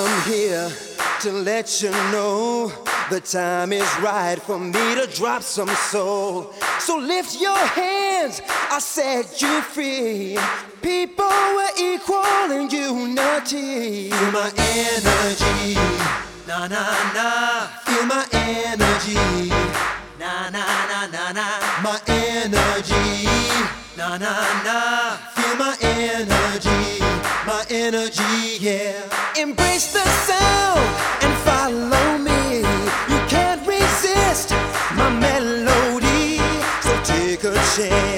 Come here to let you know the time is right for me to drop some soul. So lift your hands, I set you free. People were equal in unity. Feel my energy, na na na. Feel my energy, na na na na na. My energy, na na na. Feel my energy, my energy, yeah. Embrace the sound and follow me. You can't resist my melody, so take a chance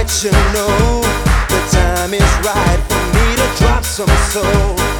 let you know the time is right for me to drop some soul.